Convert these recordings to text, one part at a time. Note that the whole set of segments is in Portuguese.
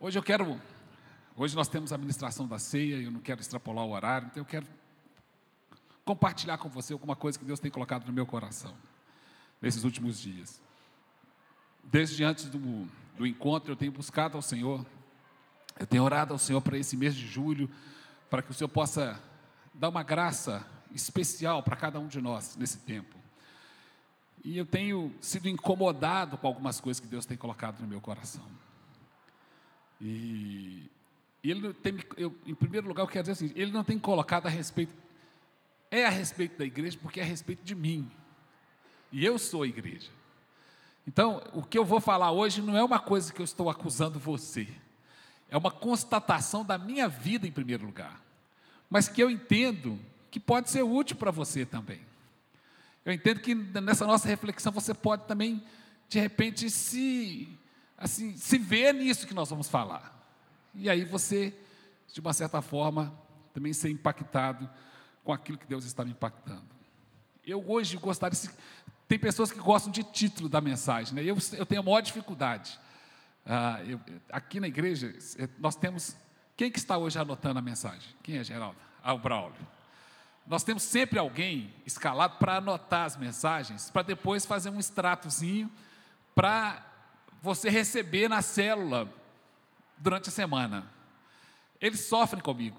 Hoje eu quero, hoje nós temos a administração da ceia, eu não quero extrapolar o horário, então eu quero compartilhar com você alguma coisa que Deus tem colocado no meu coração nesses últimos dias. Desde antes do, do encontro, eu tenho buscado ao Senhor, eu tenho orado ao Senhor para esse mês de julho, para que o Senhor possa dar uma graça especial para cada um de nós nesse tempo. E eu tenho sido incomodado com algumas coisas que Deus tem colocado no meu coração. E, e ele tem, eu, em primeiro lugar, eu quero dizer assim: ele não tem colocado a respeito, é a respeito da igreja, porque é a respeito de mim. E eu sou a igreja. Então, o que eu vou falar hoje não é uma coisa que eu estou acusando você, é uma constatação da minha vida em primeiro lugar, mas que eu entendo que pode ser útil para você também. Eu entendo que nessa nossa reflexão você pode também, de repente, se assim, se ver nisso que nós vamos falar. E aí você, de uma certa forma, também ser impactado com aquilo que Deus está me impactando. Eu hoje gostaria, tem pessoas que gostam de título da mensagem, né? eu, eu tenho a maior dificuldade. Ah, eu, aqui na igreja, é, nós temos. Quem que está hoje anotando a mensagem? Quem é, Geraldo? Ah, o Braulio. Nós temos sempre alguém escalado para anotar as mensagens, para depois fazer um extratozinho para você receber na célula durante a semana. Eles sofrem comigo.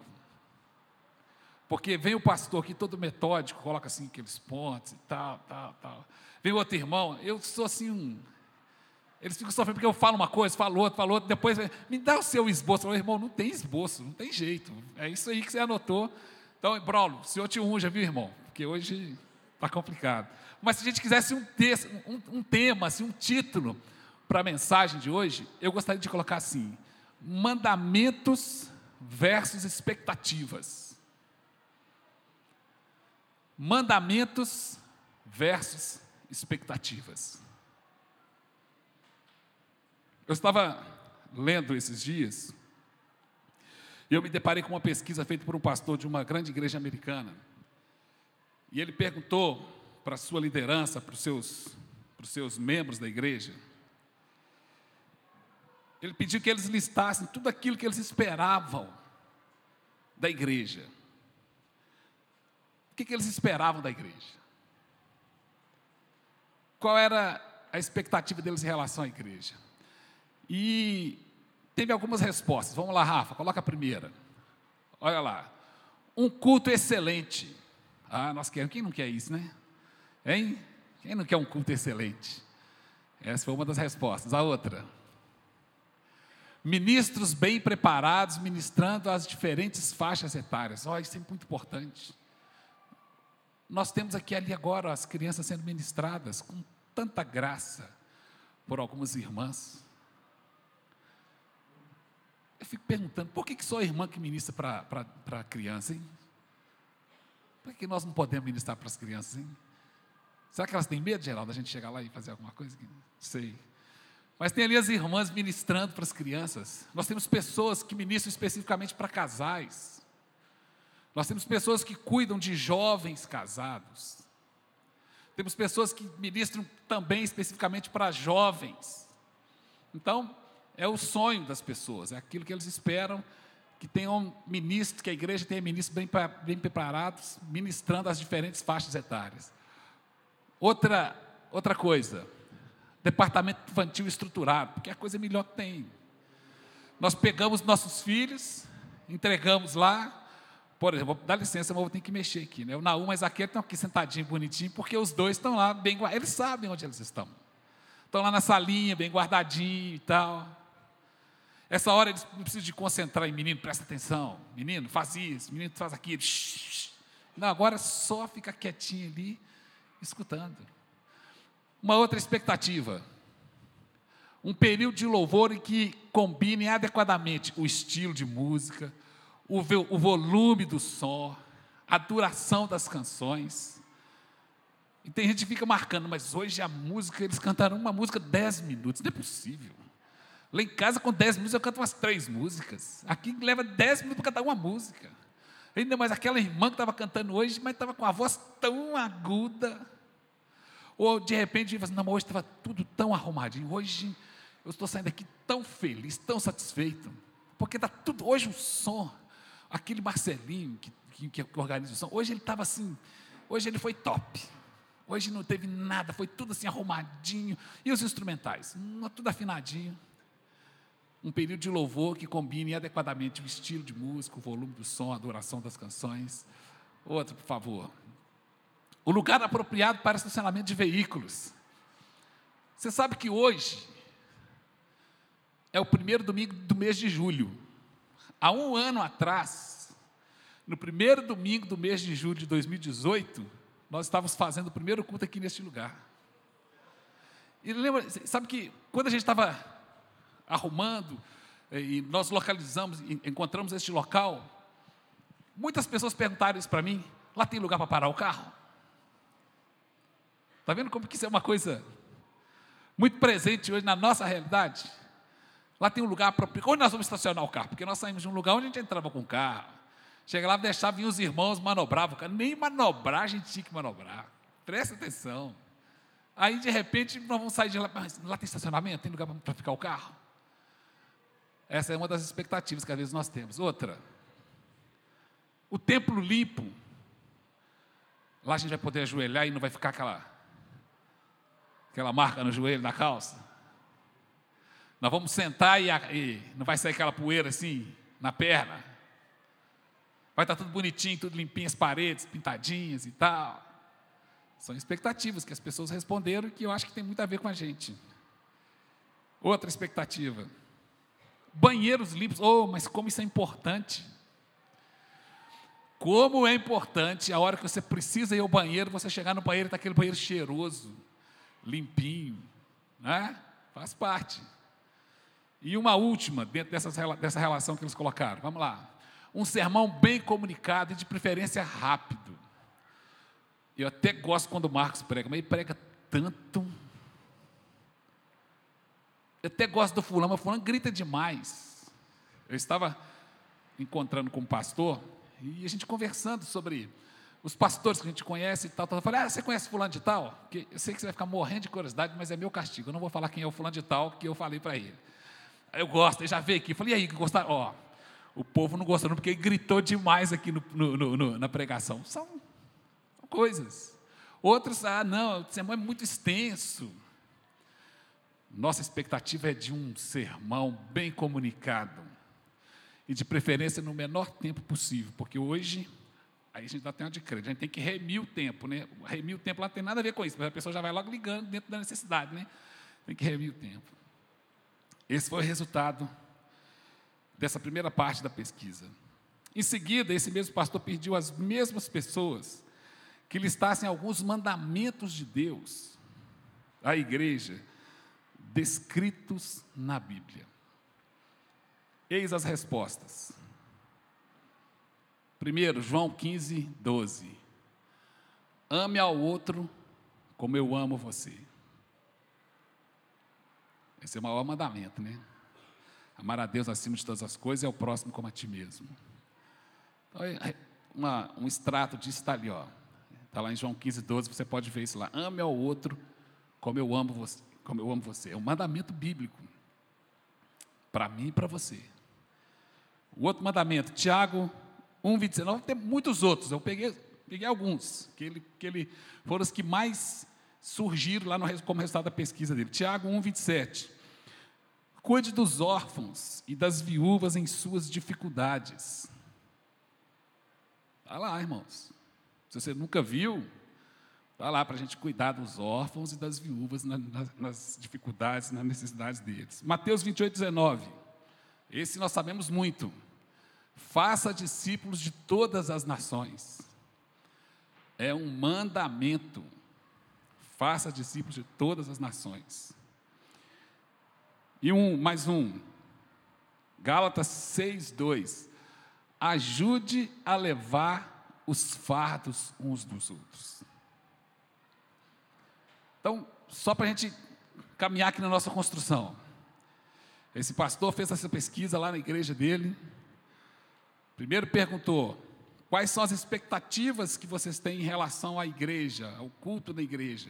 Porque vem o pastor aqui todo metódico, coloca assim aqueles pontos e tal, tal, tal. Vem outro irmão, eu sou assim um. Eles ficam sofrendo porque eu falo uma coisa, falo outra, falo outra, depois me dá o seu esboço. Eu falo, irmão, não tem esboço, não tem jeito. É isso aí que você anotou. Então, Braulo, o senhor te unja, viu, irmão? Porque hoje está complicado. Mas se a gente quisesse um, texto, um, um tema, assim, um título para a mensagem de hoje, eu gostaria de colocar assim: mandamentos versus expectativas. Mandamentos versus expectativas. Eu estava lendo esses dias e eu me deparei com uma pesquisa feita por um pastor de uma grande igreja americana. E ele perguntou para a sua liderança, para os seus, para os seus membros da igreja, ele pediu que eles listassem tudo aquilo que eles esperavam da igreja. O que, que eles esperavam da igreja? Qual era a expectativa deles em relação à igreja? E teve algumas respostas. Vamos lá, Rafa, coloca a primeira. Olha lá. Um culto excelente. Ah, nós queremos. Quem não quer isso, né? Hein? Quem não quer um culto excelente? Essa foi uma das respostas. A outra. Ministros bem preparados, ministrando as diferentes faixas etárias. Olha, isso é muito importante. Nós temos aqui ali agora as crianças sendo ministradas com tanta graça por algumas irmãs. Eu fico perguntando, por que, que só a irmã que ministra para a criança, hein? Por que nós não podemos ministrar para as crianças, hein? Será que elas têm medo, Geraldo, da gente chegar lá e fazer alguma coisa? Não sei. Mas tem ali as irmãs ministrando para as crianças. Nós temos pessoas que ministram especificamente para casais. Nós temos pessoas que cuidam de jovens casados. Temos pessoas que ministram também especificamente para jovens. Então, é o sonho das pessoas, é aquilo que eles esperam que tenham ministros, que a igreja tenha ministros bem, bem preparados, ministrando as diferentes faixas etárias. Outra, outra coisa, departamento infantil estruturado, porque é a coisa melhor que tem. Nós pegamos nossos filhos, entregamos lá, por exemplo, dá licença, mas vou ter que mexer aqui, né? O Naum, mas aquele estão aqui sentadinho, bonitinho, porque os dois estão lá bem eles sabem onde eles estão. Estão lá na salinha, bem guardadinho e tal. Essa hora eles não precisam de concentrar em menino, presta atenção. Menino, faz isso, menino faz aquilo. Não, agora só fica quietinho ali, escutando. Uma outra expectativa. Um período de louvor em que combine adequadamente o estilo de música, o, o volume do som, a duração das canções. E tem gente que fica marcando, mas hoje a música, eles cantaram uma música 10 minutos. Não é possível. Lá em casa, com 10 minutos, eu canto umas três músicas. Aqui leva 10 minutos para cantar uma música. Ainda mais aquela irmã que estava cantando hoje, mas estava com a voz tão aguda. Ou de repente, assim, não, hoje estava tudo tão arrumadinho. Hoje Eu estou saindo aqui tão feliz, tão satisfeito, porque está tudo. Hoje o som, aquele Marcelinho que, que, que organiza o som, hoje ele estava assim, hoje ele foi top. Hoje não teve nada, foi tudo assim arrumadinho. E os instrumentais? Tudo afinadinho. Um período de louvor que combine adequadamente o estilo de música, o volume do som, a duração das canções. Outro, por favor. O lugar apropriado para estacionamento de veículos. Você sabe que hoje é o primeiro domingo do mês de julho. Há um ano atrás, no primeiro domingo do mês de julho de 2018, nós estávamos fazendo o primeiro culto aqui neste lugar. E lembra, sabe que quando a gente estava arrumando, eh, e nós localizamos, encontramos este local, muitas pessoas perguntaram isso para mim: lá tem lugar para parar o carro? Está vendo como que isso é uma coisa muito presente hoje na nossa realidade? Lá tem um lugar apropriado. Onde nós vamos estacionar o carro? Porque nós saímos de um lugar onde a gente entrava com o carro. Chega lá, deixava, vinha os irmãos, manobravam o carro. Nem manobrar a gente tinha que manobrar. Presta atenção. Aí, de repente, nós vamos sair de lá. Mas lá tem estacionamento? Tem lugar para ficar o carro? Essa é uma das expectativas que às vezes nós temos. Outra, o templo limpo. Lá a gente vai poder ajoelhar e não vai ficar aquela, aquela marca no joelho, na calça. Nós vamos sentar e, e não vai sair aquela poeira assim na perna. Vai estar tudo bonitinho, tudo limpinho, as paredes pintadinhas e tal. São expectativas que as pessoas responderam que eu acho que tem muito a ver com a gente. Outra expectativa. Banheiros limpos. Oh, mas como isso é importante. Como é importante a hora que você precisa ir ao banheiro, você chegar no banheiro e tá aquele banheiro cheiroso, limpinho, né? Faz parte. E uma última, dentro dessas, dessa relação que eles colocaram. Vamos lá. Um sermão bem comunicado e de preferência rápido. Eu até gosto quando o Marcos prega, mas ele prega tanto. Eu até gosto do fulano, mas o fulano grita demais. Eu estava encontrando com um pastor e a gente conversando sobre os pastores que a gente conhece e tal. Eu falei, ah, você conhece fulano de tal? Que eu sei que você vai ficar morrendo de curiosidade, mas é meu castigo. Eu não vou falar quem é o fulano de tal que eu falei para ele. Eu gosto, ele já veio aqui. Falei, e aí, gostaram? Ó, o povo não gostou, não, porque ele gritou demais aqui no, no, no, na pregação. São, são coisas. Outros, ah, não, o sermão é muito extenso. Nossa expectativa é de um sermão bem comunicado. E de preferência no menor tempo possível, porque hoje, aí a gente dá tempo de crédito, a gente tem que remir o tempo, né? Remir o tempo lá não tem nada a ver com isso, mas a pessoa já vai logo ligando dentro da necessidade, né? Tem que remir o tempo. Esse foi o resultado dessa primeira parte da pesquisa. Em seguida, esse mesmo pastor pediu às mesmas pessoas que listassem alguns mandamentos de Deus à igreja, descritos na Bíblia. Eis as respostas. Primeiro, João 15, 12. Ame ao outro como eu amo você. Esse é o maior mandamento, né? Amar a Deus acima de todas as coisas e ao próximo como a ti mesmo. Então, é, é uma, um extrato disso está ali, ó. Está lá em João 15, 12, você pode ver isso lá. Ame ao outro como eu amo você. Como eu amo você. É um mandamento bíblico. Para mim e para você. O outro mandamento, Tiago 1, 29, tem muitos outros. Eu peguei, peguei alguns, que ele, que ele foram os que mais surgiram lá no, como resultado da pesquisa dele. Tiago 1, 27. Cuide dos órfãos e das viúvas em suas dificuldades. Está lá, irmãos. Se você nunca viu, está lá para a gente cuidar dos órfãos e das viúvas na, na, nas dificuldades, nas necessidades deles. Mateus 28, 19. Esse nós sabemos muito. Faça discípulos de todas as nações. É um mandamento faça discípulos de todas as nações. E um, mais um, Gálatas 6, 2. Ajude a levar os fardos uns dos outros. Então, só para a gente caminhar aqui na nossa construção. Esse pastor fez essa pesquisa lá na igreja dele. Primeiro perguntou: quais são as expectativas que vocês têm em relação à igreja, ao culto da igreja?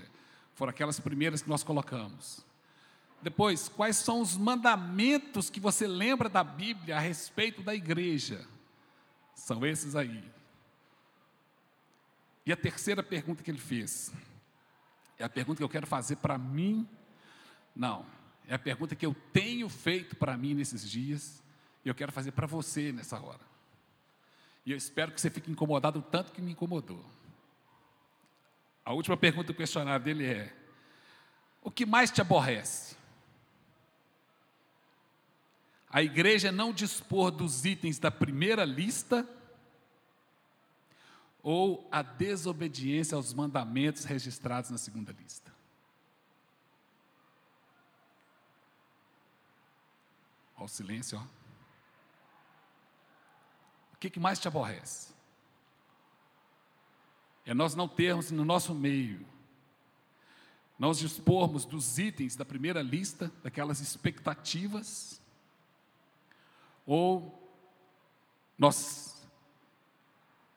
Foram aquelas primeiras que nós colocamos. Depois, quais são os mandamentos que você lembra da Bíblia a respeito da igreja? São esses aí. E a terceira pergunta que ele fez, é a pergunta que eu quero fazer para mim, não, é a pergunta que eu tenho feito para mim nesses dias, e eu quero fazer para você nessa hora. E eu espero que você fique incomodado tanto que me incomodou. A última pergunta do questionário dele é: O que mais te aborrece? A igreja não dispor dos itens da primeira lista ou a desobediência aos mandamentos registrados na segunda lista? Olha o silêncio, ó. O que, que mais te aborrece? É nós não termos no nosso meio, nós dispormos dos itens da primeira lista, daquelas expectativas, ou nós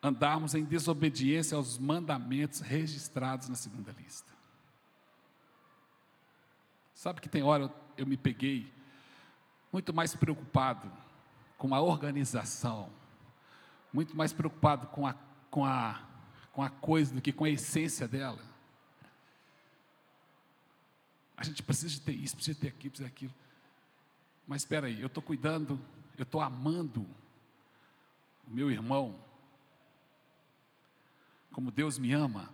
andarmos em desobediência aos mandamentos registrados na segunda lista. Sabe que tem hora eu me peguei muito mais preocupado com a organização, muito mais preocupado com a, com a, com a coisa do que com a essência dela. A gente precisa ter isso, precisa ter aquilo, precisa ter aquilo. Mas espera aí, eu estou cuidando, eu estou amando o meu irmão como Deus me ama.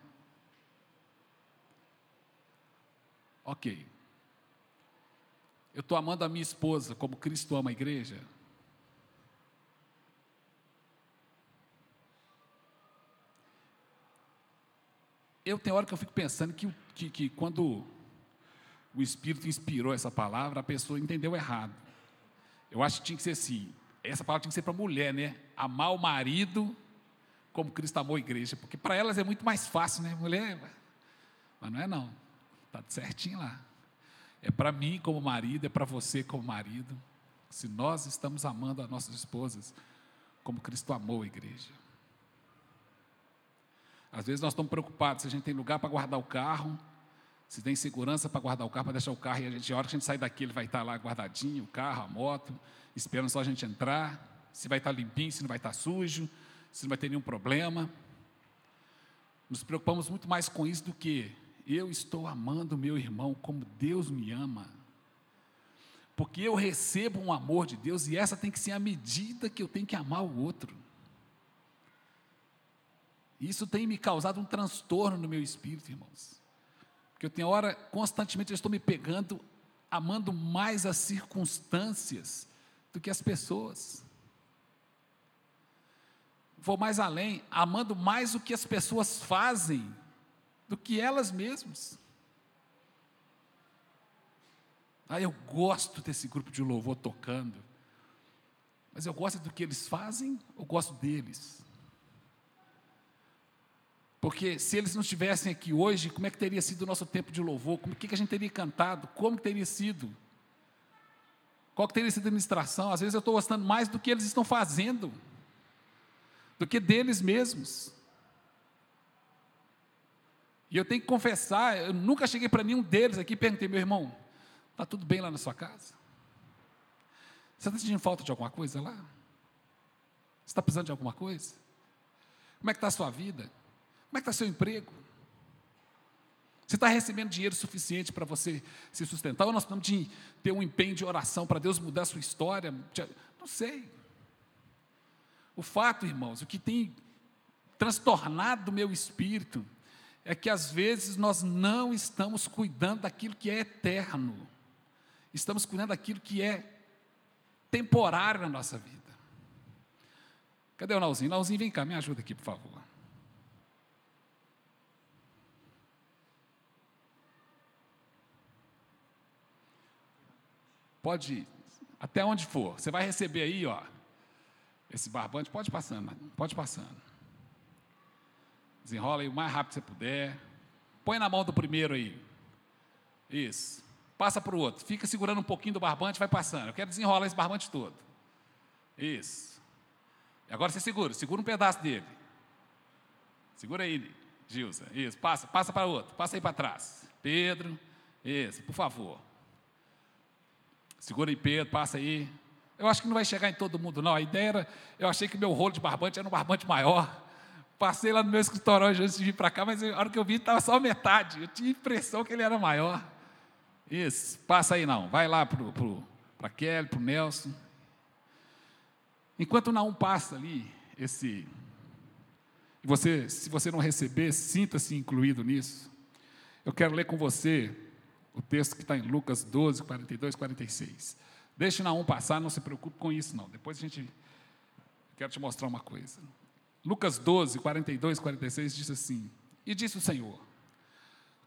Ok. Eu estou amando a minha esposa como Cristo ama a igreja. Eu tenho hora que eu fico pensando que, que, que quando o Espírito inspirou essa palavra, a pessoa entendeu errado. Eu acho que tinha que ser assim. Essa palavra tinha que ser para a mulher, né? Amar o marido como Cristo amou a igreja, porque para elas é muito mais fácil, né? Mulher, mas não é não. Está certinho lá. É para mim como marido, é para você como marido. Se nós estamos amando as nossas esposas como Cristo amou a igreja. Às vezes nós estamos preocupados se a gente tem lugar para guardar o carro, se tem segurança para guardar o carro, para deixar o carro, e a gente, a hora que a gente sair daqui, ele vai estar lá guardadinho, o carro, a moto, esperando só a gente entrar, se vai estar limpinho, se não vai estar sujo, se não vai ter nenhum problema. Nos preocupamos muito mais com isso do que eu estou amando meu irmão como Deus me ama. Porque eu recebo um amor de Deus e essa tem que ser a medida que eu tenho que amar o outro. Isso tem me causado um transtorno no meu espírito, irmãos. Porque eu tenho hora, constantemente, eu estou me pegando, amando mais as circunstâncias do que as pessoas. Vou mais além, amando mais o que as pessoas fazem do que elas mesmas. Ah, eu gosto desse grupo de louvor tocando, mas eu gosto do que eles fazem ou gosto deles? Porque se eles não estivessem aqui hoje, como é que teria sido o nosso tempo de louvor? Como que, que a gente teria cantado? Como que teria sido? Qual que teria sido a administração? Às vezes eu estou gostando mais do que eles estão fazendo, do que deles mesmos. E eu tenho que confessar, eu nunca cheguei para nenhum deles aqui e perguntei, meu irmão, está tudo bem lá na sua casa? Você está sentindo falta de alguma coisa lá? Você está precisando de alguma coisa? Como é que está a sua vida? Como é que está seu emprego? Você está recebendo dinheiro suficiente para você se sustentar? Ou nós precisamos de ter um empenho de oração para Deus mudar a sua história? Não sei. O fato, irmãos, o que tem transtornado o meu espírito é que às vezes nós não estamos cuidando daquilo que é eterno, estamos cuidando daquilo que é temporário na nossa vida. Cadê o Nauzinho? Nauzinho, vem cá, me ajuda aqui, por favor. Pode ir, até onde for. Você vai receber aí, ó, esse barbante. Pode passando, pode passando. Desenrola aí o mais rápido que você puder. Põe na mão do primeiro aí. Isso. Passa para o outro. Fica segurando um pouquinho do barbante, vai passando. Eu quero desenrolar esse barbante todo. Isso. Agora você segura, segura um pedaço dele. Segura aí, Gilza. Isso, passa, passa para o outro. Passa aí para trás. Pedro. Isso, por favor. Segura aí, Pedro, passa aí. Eu acho que não vai chegar em todo mundo, não. A ideia era, eu achei que meu rolo de barbante era um barbante maior. Passei lá no meu escritório antes de vir para cá, mas a hora que eu vi estava só metade. Eu tinha a impressão que ele era maior. Isso, passa aí não. Vai lá para a Kelly, para o Nelson. Enquanto não passa ali, esse. Você, se você não receber, sinta-se incluído nisso. Eu quero ler com você o texto que está em Lucas 12, 42, 46. Deixe Naum passar, não se preocupe com isso, não. Depois a gente. Quero te mostrar uma coisa. Lucas 12, 42, 46 diz assim: E disse o Senhor: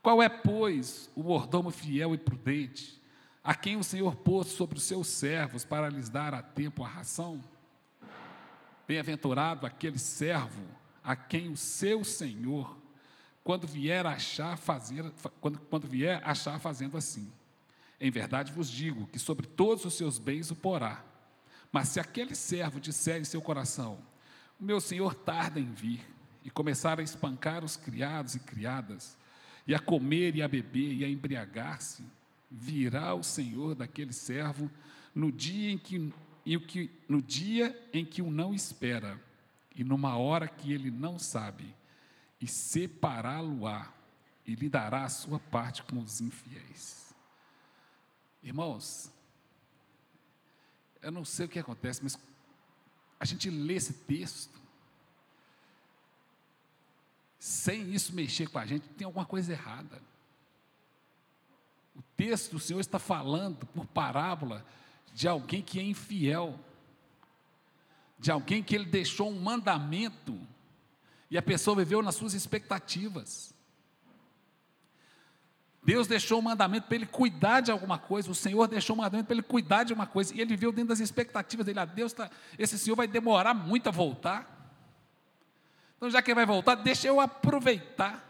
Qual é, pois, o mordomo fiel e prudente, a quem o Senhor pôs sobre os seus servos para lhes dar a tempo a ração? Bem-aventurado aquele servo a quem o seu Senhor, quando vier achar fazer, quando, quando vier achar fazendo assim. Em verdade vos digo que sobre todos os seus bens o porá. Mas se aquele servo disser em seu coração: O meu senhor tarda em vir, e começar a espancar os criados e criadas, e a comer e a beber e a embriagar-se, virá o senhor daquele servo no dia em que, em que, no dia em que o não espera, e numa hora que ele não sabe, e separá-lo-á, e lhe dará a sua parte com os infiéis. Irmãos, eu não sei o que acontece, mas a gente lê esse texto, sem isso mexer com a gente, tem alguma coisa errada. O texto do Senhor está falando, por parábola, de alguém que é infiel, de alguém que ele deixou um mandamento e a pessoa viveu nas suas expectativas. Deus deixou um mandamento para ele cuidar de alguma coisa, o Senhor deixou um mandamento para ele cuidar de uma coisa, e ele viveu dentro das expectativas dele, ah, Deus tá, esse Senhor vai demorar muito a voltar. Então, já que ele vai voltar, deixa eu aproveitar.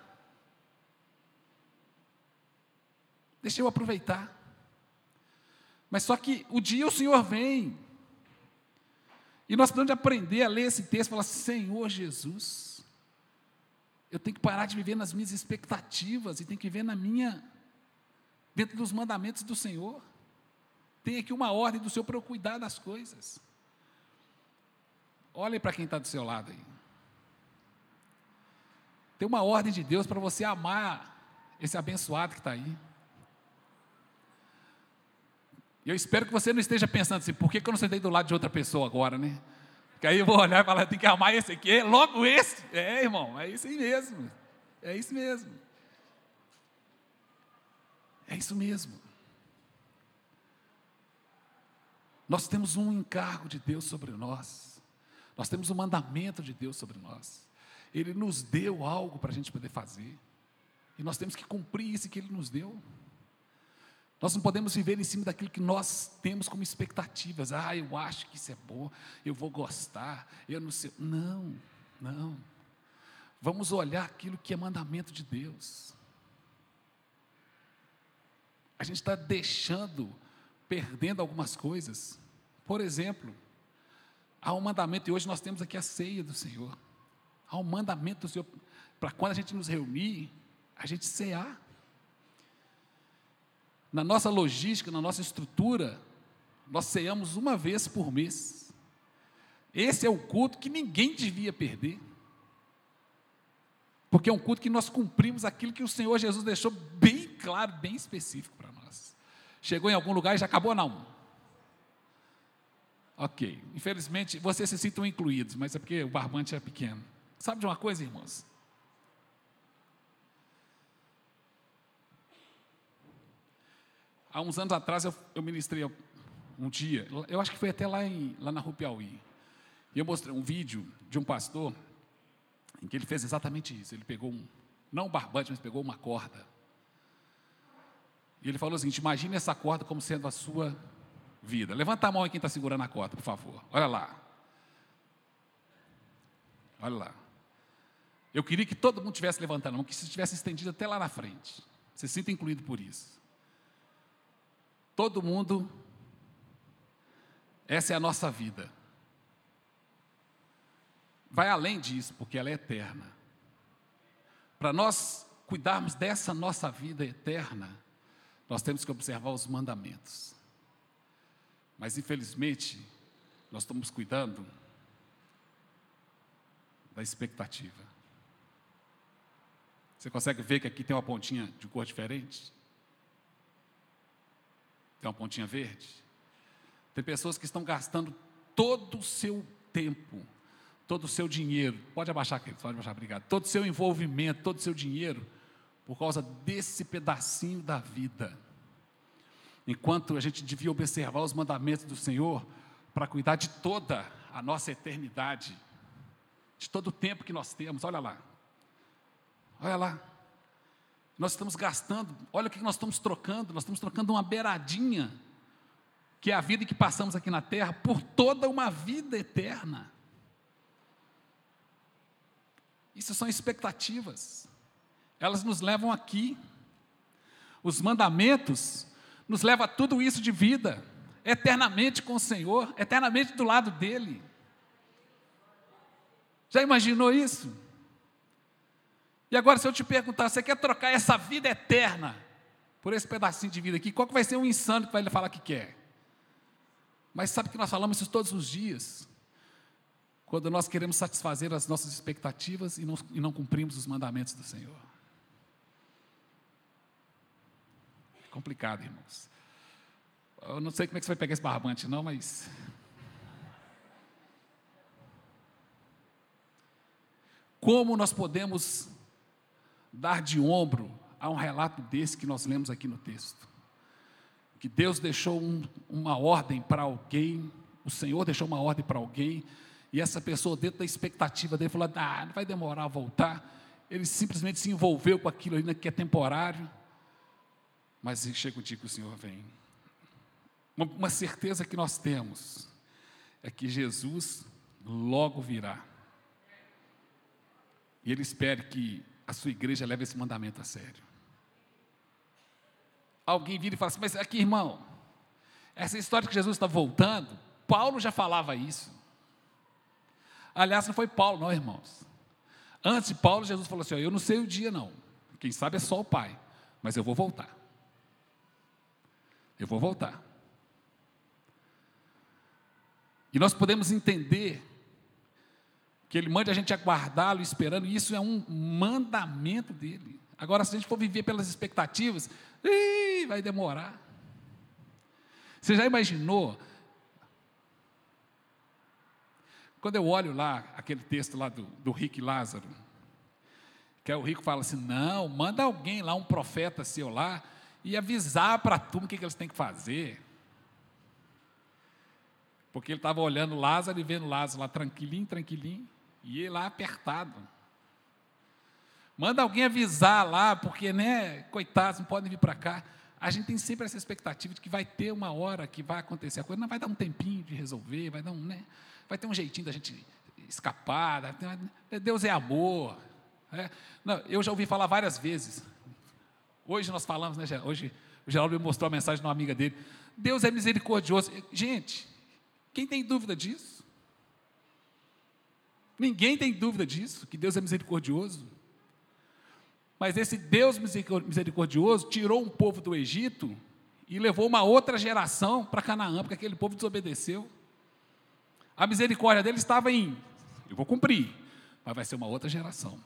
Deixa eu aproveitar. Mas só que o dia o Senhor vem. E nós precisamos aprender a ler esse texto e falar: Senhor Jesus, eu tenho que parar de viver nas minhas expectativas e tenho que viver na minha, dentro dos mandamentos do Senhor. Tem aqui uma ordem do Senhor para eu cuidar das coisas. Olhe para quem está do seu lado aí. Tem uma ordem de Deus para você amar esse abençoado que está aí. E eu espero que você não esteja pensando assim, por que, que eu não sentei do lado de outra pessoa agora, né? Que aí eu vou olhar e falar, tem que amar esse aqui, logo esse. É, irmão, é isso aí mesmo. É isso mesmo. É isso mesmo. Nós temos um encargo de Deus sobre nós. Nós temos um mandamento de Deus sobre nós. Ele nos deu algo para a gente poder fazer. E nós temos que cumprir isso que Ele nos deu. Nós não podemos viver em cima daquilo que nós temos como expectativas. Ah, eu acho que isso é bom, eu vou gostar, eu não sei. Não, não. Vamos olhar aquilo que é mandamento de Deus. A gente está deixando, perdendo algumas coisas. Por exemplo, há um mandamento, e hoje nós temos aqui a ceia do Senhor. Há um mandamento do Senhor, para quando a gente nos reunir, a gente cear na nossa logística, na nossa estrutura, nós ceamos uma vez por mês. Esse é o culto que ninguém devia perder. Porque é um culto que nós cumprimos aquilo que o Senhor Jesus deixou bem claro, bem específico para nós. Chegou em algum lugar e já acabou, não. Ok. Infelizmente, vocês se sintam incluídos, mas é porque o barbante é pequeno. Sabe de uma coisa, irmãos? Há uns anos atrás eu, eu ministrei um dia, eu acho que foi até lá, em, lá na Rua Piauí. E eu mostrei um vídeo de um pastor em que ele fez exatamente isso. Ele pegou um, não um barbante, mas pegou uma corda. E ele falou o seguinte: imagine essa corda como sendo a sua vida. Levanta a mão aí quem está segurando a corda, por favor. Olha lá. Olha lá. Eu queria que todo mundo tivesse levantando a mão, que se tivesse estendido até lá na frente. Você se sinta incluído por isso. Todo mundo, essa é a nossa vida. Vai além disso, porque ela é eterna. Para nós cuidarmos dessa nossa vida eterna, nós temos que observar os mandamentos. Mas infelizmente, nós estamos cuidando da expectativa. Você consegue ver que aqui tem uma pontinha de cor diferente? Tem uma pontinha verde? Tem pessoas que estão gastando todo o seu tempo, todo o seu dinheiro, pode abaixar aqui, pode abaixar, obrigado, todo o seu envolvimento, todo o seu dinheiro, por causa desse pedacinho da vida. Enquanto a gente devia observar os mandamentos do Senhor para cuidar de toda a nossa eternidade, de todo o tempo que nós temos, olha lá, olha lá, nós estamos gastando, olha o que nós estamos trocando, nós estamos trocando uma beiradinha, que é a vida que passamos aqui na terra, por toda uma vida eterna. Isso são expectativas, elas nos levam aqui. Os mandamentos nos levam a tudo isso de vida, eternamente com o Senhor, eternamente do lado dEle. Já imaginou isso? E agora, se eu te perguntar, você quer trocar essa vida eterna por esse pedacinho de vida aqui? Qual que vai ser o insano que vai falar que quer? Mas sabe que nós falamos isso todos os dias? Quando nós queremos satisfazer as nossas expectativas e não, e não cumprimos os mandamentos do Senhor. É complicado, irmãos. Eu não sei como é que você vai pegar esse barbante, não, mas. Como nós podemos dar de ombro a um relato desse que nós lemos aqui no texto. Que Deus deixou um, uma ordem para alguém, o Senhor deixou uma ordem para alguém, e essa pessoa, dentro da expectativa dele, falou: ah, não vai demorar a voltar. Ele simplesmente se envolveu com aquilo ainda que é temporário, mas chega o dia que o Senhor vem. Uma, uma certeza que nós temos é que Jesus logo virá. E Ele espera que a sua igreja leva esse mandamento a sério. Alguém vira e fala assim, mas aqui, irmão, essa história que Jesus está voltando, Paulo já falava isso. Aliás, não foi Paulo, não, irmãos. Antes de Paulo, Jesus falou assim: Eu não sei o dia, não. Quem sabe é só o Pai, mas eu vou voltar. Eu vou voltar. E nós podemos entender que Ele mande a gente aguardá-lo, esperando, e isso é um mandamento dele. Agora, se a gente for viver pelas expectativas, vai demorar. Você já imaginou? Quando eu olho lá, aquele texto lá do, do Rick Lázaro, que é o rico fala assim: não, manda alguém lá, um profeta seu lá, e avisar para a turma o que, que eles têm que fazer. Porque ele estava olhando Lázaro e vendo Lázaro lá tranquilinho, tranquilinho. E lá apertado. Manda alguém avisar lá, porque, né, coitados, não podem vir para cá. A gente tem sempre essa expectativa de que vai ter uma hora que vai acontecer a coisa, não vai dar um tempinho de resolver, vai dar um, né, vai ter um jeitinho da gente escapar. Deus é amor. É. Não, eu já ouvi falar várias vezes. Hoje nós falamos, né, hoje o Geraldo me mostrou a mensagem de uma amiga dele. Deus é misericordioso. Gente, quem tem dúvida disso? Ninguém tem dúvida disso, que Deus é misericordioso. Mas esse Deus misericordioso tirou um povo do Egito e levou uma outra geração para Canaã, porque aquele povo desobedeceu. A misericórdia dele estava em, eu vou cumprir, mas vai ser uma outra geração.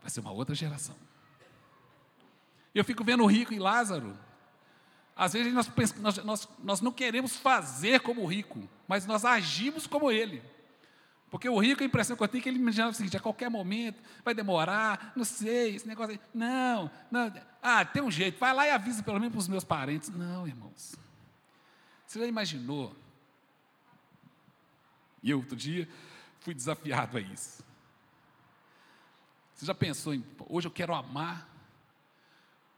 Vai ser uma outra geração. Eu fico vendo o rico e Lázaro. Às vezes nós, nós, nós, nós não queremos fazer como o rico, mas nós agimos como ele. Porque o rico, a impressão que eu tenho é que ele imaginava o seguinte: a qualquer momento, vai demorar, não sei, esse negócio aí. Não, não. Ah, tem um jeito, vai lá e avisa pelo menos para os meus parentes. Não, irmãos. Você já imaginou? E eu, outro dia, fui desafiado a isso. Você já pensou em, hoje eu quero amar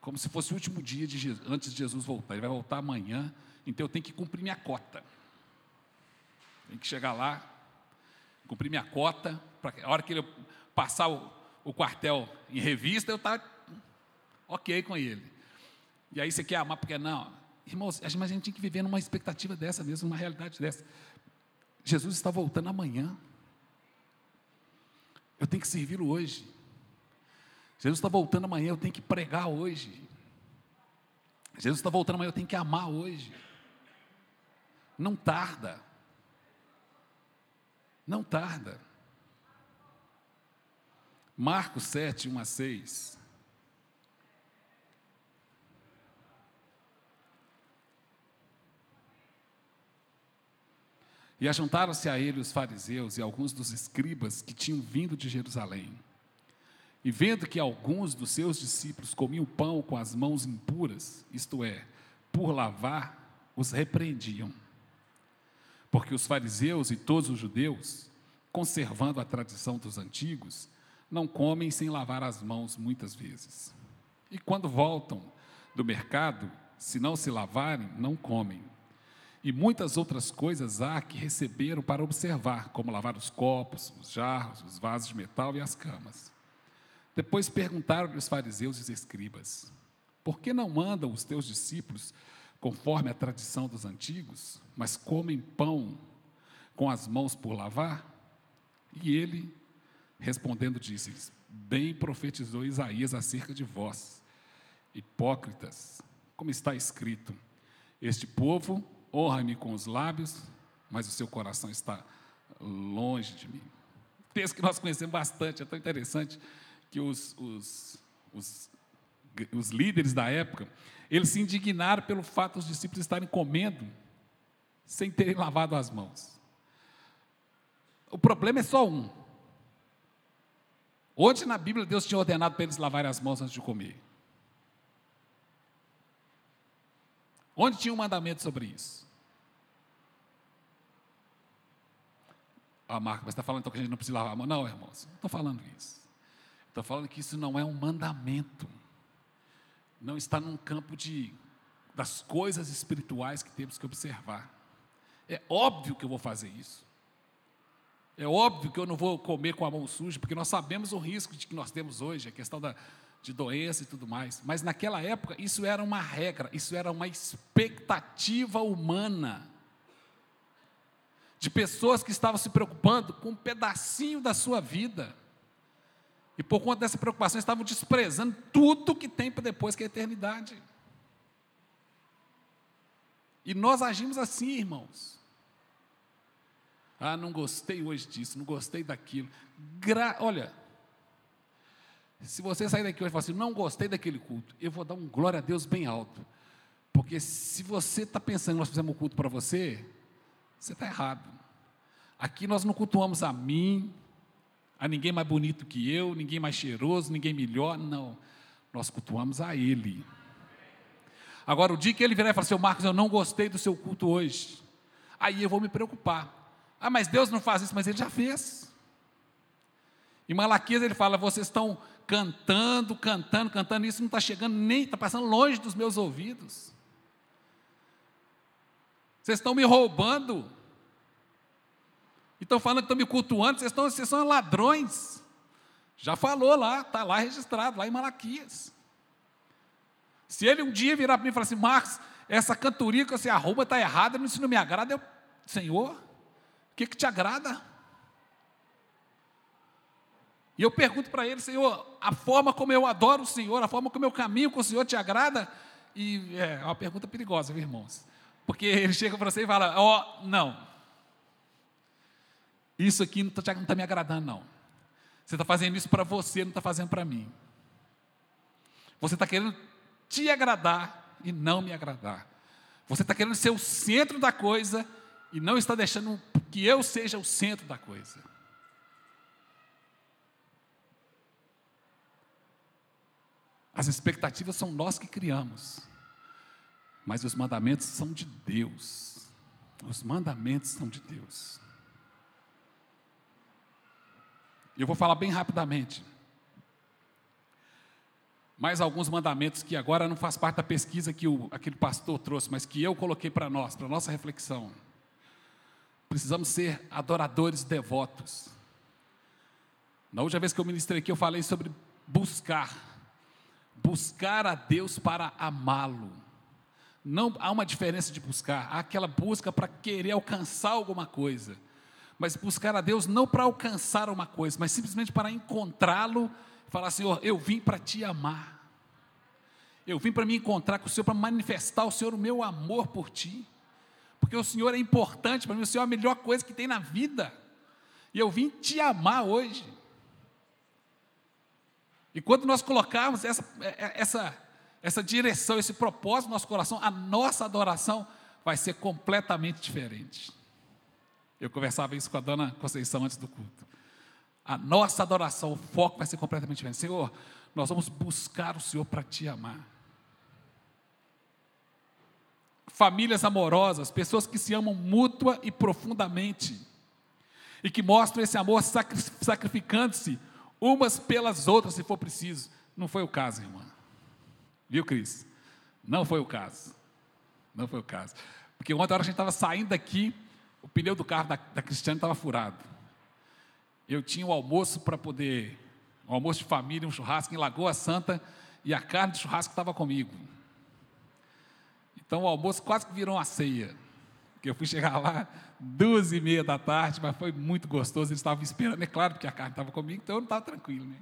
como se fosse o último dia de Jesus, antes de Jesus voltar. Ele vai voltar amanhã, então eu tenho que cumprir minha cota. Tem que chegar lá, cumprir minha cota, para a hora que ele passar o, o quartel em revista, eu estar tá ok com ele. E aí você quer amar porque não. Irmãos, mas a gente tinha que viver numa expectativa dessa mesmo, numa realidade dessa. Jesus está voltando amanhã. Eu tenho que servi-lo hoje. Jesus está voltando amanhã, eu tenho que pregar hoje. Jesus está voltando amanhã, eu tenho que amar hoje. Não tarda. Não tarda. Marcos 7, 1 a 6. E ajuntaram-se a ele os fariseus e alguns dos escribas que tinham vindo de Jerusalém. E vendo que alguns dos seus discípulos comiam pão com as mãos impuras, isto é, por lavar, os repreendiam. Porque os fariseus e todos os judeus, conservando a tradição dos antigos, não comem sem lavar as mãos muitas vezes. E quando voltam do mercado, se não se lavarem, não comem. E muitas outras coisas há que receberam para observar, como lavar os copos, os jarros, os vasos de metal e as camas. Depois perguntaram-lhe os fariseus e os escribas: Por que não mandam os teus discípulos conforme a tradição dos antigos, mas comem pão com as mãos por lavar? E ele, respondendo, disse: Bem profetizou Isaías acerca de vós, hipócritas, como está escrito: Este povo honra-me com os lábios, mas o seu coração está longe de mim. Texto que nós conhecemos bastante, é tão interessante que os, os, os, os líderes da época, eles se indignaram pelo fato dos discípulos estarem comendo sem terem lavado as mãos. O problema é só um. Onde na Bíblia Deus tinha ordenado para eles lavarem as mãos antes de comer? Onde tinha um mandamento sobre isso? Ah, Marco, mas está falando então que a gente não precisa lavar a mão? Não, irmãos, não estou falando isso. Estou falando que isso não é um mandamento. Não está num campo de, das coisas espirituais que temos que observar. É óbvio que eu vou fazer isso. É óbvio que eu não vou comer com a mão suja, porque nós sabemos o risco de que nós temos hoje, a questão da, de doença e tudo mais. Mas naquela época, isso era uma regra, isso era uma expectativa humana. De pessoas que estavam se preocupando com um pedacinho da sua vida. E por conta dessa preocupação, estavam desprezando tudo que tem para depois, que é a eternidade. E nós agimos assim, irmãos. Ah, não gostei hoje disso, não gostei daquilo. Gra Olha, se você sair daqui hoje e falar assim, não gostei daquele culto, eu vou dar um glória a Deus bem alto. Porque se você está pensando que nós fizemos um culto para você, você está errado. Aqui nós não cultuamos a mim, a ninguém mais bonito que eu, ninguém mais cheiroso, ninguém melhor, não. Nós cultuamos a Ele. Agora, o dia que ele virar e falar assim, Marcos, eu não gostei do seu culto hoje, aí eu vou me preocupar. Ah, mas Deus não faz isso, mas Ele já fez. Em Malaquias ele fala: vocês estão cantando, cantando, cantando, isso não está chegando nem, está passando longe dos meus ouvidos. Vocês estão me roubando. E estão falando que estão me cultuando, vocês, estão, vocês são ladrões. Já falou lá, está lá registrado, lá em Malaquias. Se ele um dia virar para mim e falar assim, Marcos, essa cantoria que você arruma está errada, isso não me agrada, eu, Senhor, o que, que te agrada? E eu pergunto para ele, Senhor, a forma como eu adoro o Senhor, a forma como eu caminho com o Senhor te agrada? E é uma pergunta perigosa, viu, irmãos? Porque ele chega para você e fala: Ó, oh, não. Isso aqui não está tá me agradando, não. Você está fazendo isso para você, não está fazendo para mim. Você está querendo te agradar e não me agradar. Você está querendo ser o centro da coisa e não está deixando que eu seja o centro da coisa. As expectativas são nós que criamos, mas os mandamentos são de Deus. Os mandamentos são de Deus. Eu vou falar bem rapidamente. Mais alguns mandamentos que agora não faz parte da pesquisa que o, aquele pastor trouxe, mas que eu coloquei para nós, para nossa reflexão. Precisamos ser adoradores devotos. Na última vez que eu ministrei aqui, eu falei sobre buscar buscar a Deus para amá-lo. Não há uma diferença de buscar, há aquela busca para querer alcançar alguma coisa. Mas buscar a Deus não para alcançar uma coisa, mas simplesmente para encontrá-lo falar: Senhor, eu vim para te amar. Eu vim para me encontrar com o Senhor, para manifestar o Senhor o meu amor por ti. porque o Senhor é importante para mim, o Senhor é a melhor coisa que tem na vida. E eu vim te amar hoje. E quando nós colocarmos essa, é, é, essa, essa direção, esse propósito no nosso coração, a nossa adoração vai ser completamente diferente. Eu conversava isso com a dona Conceição antes do culto. A nossa adoração, o foco vai ser completamente diferente. Senhor, nós vamos buscar o Senhor para te amar. Famílias amorosas, pessoas que se amam mútua e profundamente, e que mostram esse amor sacrificando-se umas pelas outras, se for preciso. Não foi o caso, irmã. Viu, Cris? Não foi o caso. Não foi o caso. Porque ontem, a hora que a gente estava saindo daqui, o pneu do carro da, da Cristiane estava furado eu tinha o um almoço para poder, um almoço de família, um churrasco em Lagoa Santa, e a carne de churrasco estava comigo. Então o almoço quase que virou uma ceia. Porque eu fui chegar lá duas e meia da tarde, mas foi muito gostoso. Eles estavam esperando, é claro, porque a carne estava comigo, então eu não estava tranquilo. Né?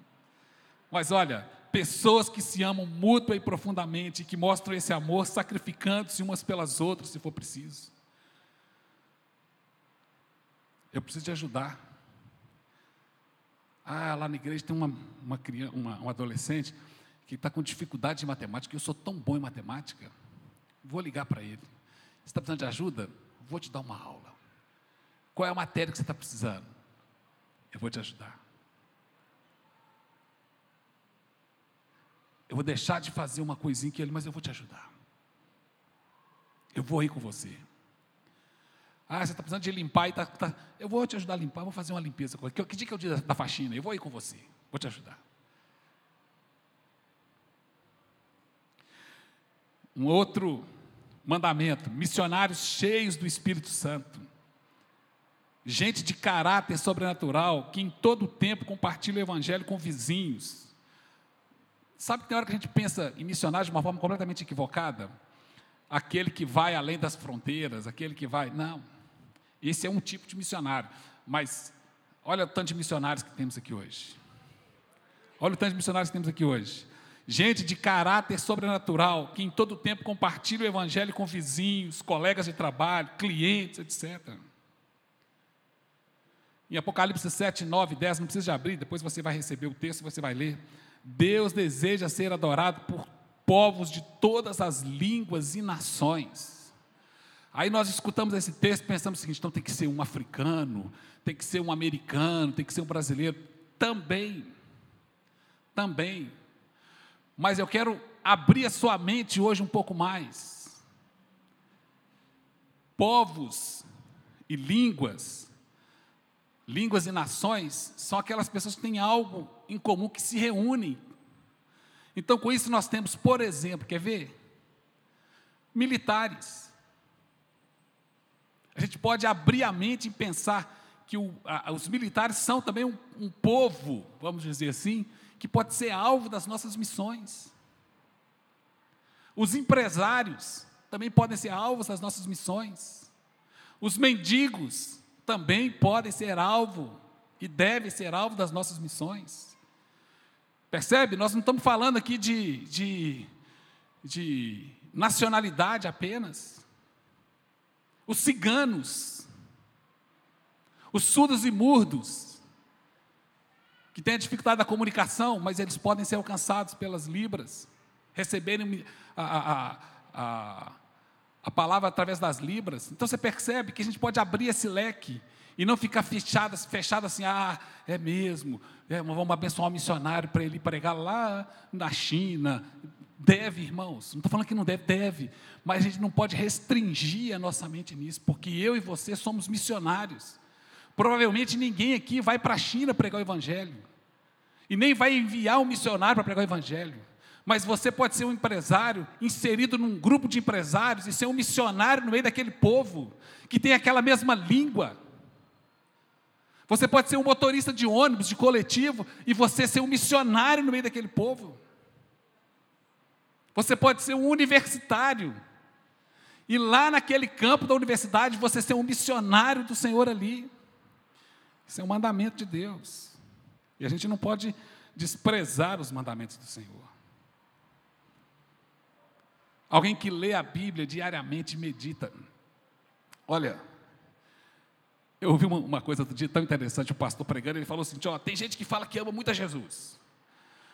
Mas olha, pessoas que se amam mútua e profundamente, que mostram esse amor sacrificando-se umas pelas outras, se for preciso. Eu preciso te ajudar. Ah, lá na igreja tem uma, uma, criança, uma, um adolescente que está com dificuldade em matemática, eu sou tão bom em matemática, vou ligar para ele. Você está precisando de ajuda? Vou te dar uma aula. Qual é a matéria que você está precisando? Eu vou te ajudar. Eu vou deixar de fazer uma coisinha que ele, mas eu vou te ajudar. Eu vou ir com você. Ah, você está precisando de limpar e tá, tá, Eu vou te ajudar a limpar, vou fazer uma limpeza. Que, que dia que é o dia da faxina? Eu vou ir com você, vou te ajudar. Um outro mandamento: missionários cheios do Espírito Santo. Gente de caráter sobrenatural que em todo o tempo compartilha o evangelho com vizinhos. Sabe que tem hora que a gente pensa em missionários de uma forma completamente equivocada? Aquele que vai além das fronteiras, aquele que vai. Não. Esse é um tipo de missionário. Mas olha o tanto de missionários que temos aqui hoje. Olha o tanto de missionários que temos aqui hoje. Gente de caráter sobrenatural, que em todo tempo compartilha o evangelho com vizinhos, colegas de trabalho, clientes, etc. Em Apocalipse 7, 9, 10, não precisa de abrir, depois você vai receber o texto você vai ler. Deus deseja ser adorado por povos de todas as línguas e nações. Aí nós escutamos esse texto e pensamos o seguinte: então tem que ser um africano, tem que ser um americano, tem que ser um brasileiro. Também, também. Mas eu quero abrir a sua mente hoje um pouco mais. Povos e línguas, línguas e nações, são aquelas pessoas que têm algo em comum, que se reúnem. Então, com isso, nós temos, por exemplo, quer ver? Militares a gente pode abrir a mente e pensar que o, a, os militares são também um, um povo, vamos dizer assim, que pode ser alvo das nossas missões. Os empresários também podem ser alvos das nossas missões. Os mendigos também podem ser alvo e devem ser alvo das nossas missões. Percebe? Nós não estamos falando aqui de, de, de nacionalidade apenas os ciganos, os surdos e murdos, que têm a dificuldade da comunicação, mas eles podem ser alcançados pelas libras, receberem a, a, a, a palavra através das libras. Então você percebe que a gente pode abrir esse leque e não ficar fechado, fechado assim, ah, é mesmo, é, vamos abençoar um missionário para ele pregar lá na China, Deve, irmãos, não estou falando que não deve, deve, mas a gente não pode restringir a nossa mente nisso, porque eu e você somos missionários. Provavelmente ninguém aqui vai para a China pregar o Evangelho, e nem vai enviar um missionário para pregar o Evangelho, mas você pode ser um empresário inserido num grupo de empresários e ser um missionário no meio daquele povo que tem aquela mesma língua. Você pode ser um motorista de ônibus, de coletivo, e você ser um missionário no meio daquele povo. Você pode ser um universitário. E lá naquele campo da universidade, você ser um missionário do Senhor ali. Isso é um mandamento de Deus. E a gente não pode desprezar os mandamentos do Senhor. Alguém que lê a Bíblia diariamente medita. Olha, eu ouvi uma, uma coisa do dia tão interessante, o pastor pregando, ele falou assim: ó, tem gente que fala que ama muito a Jesus.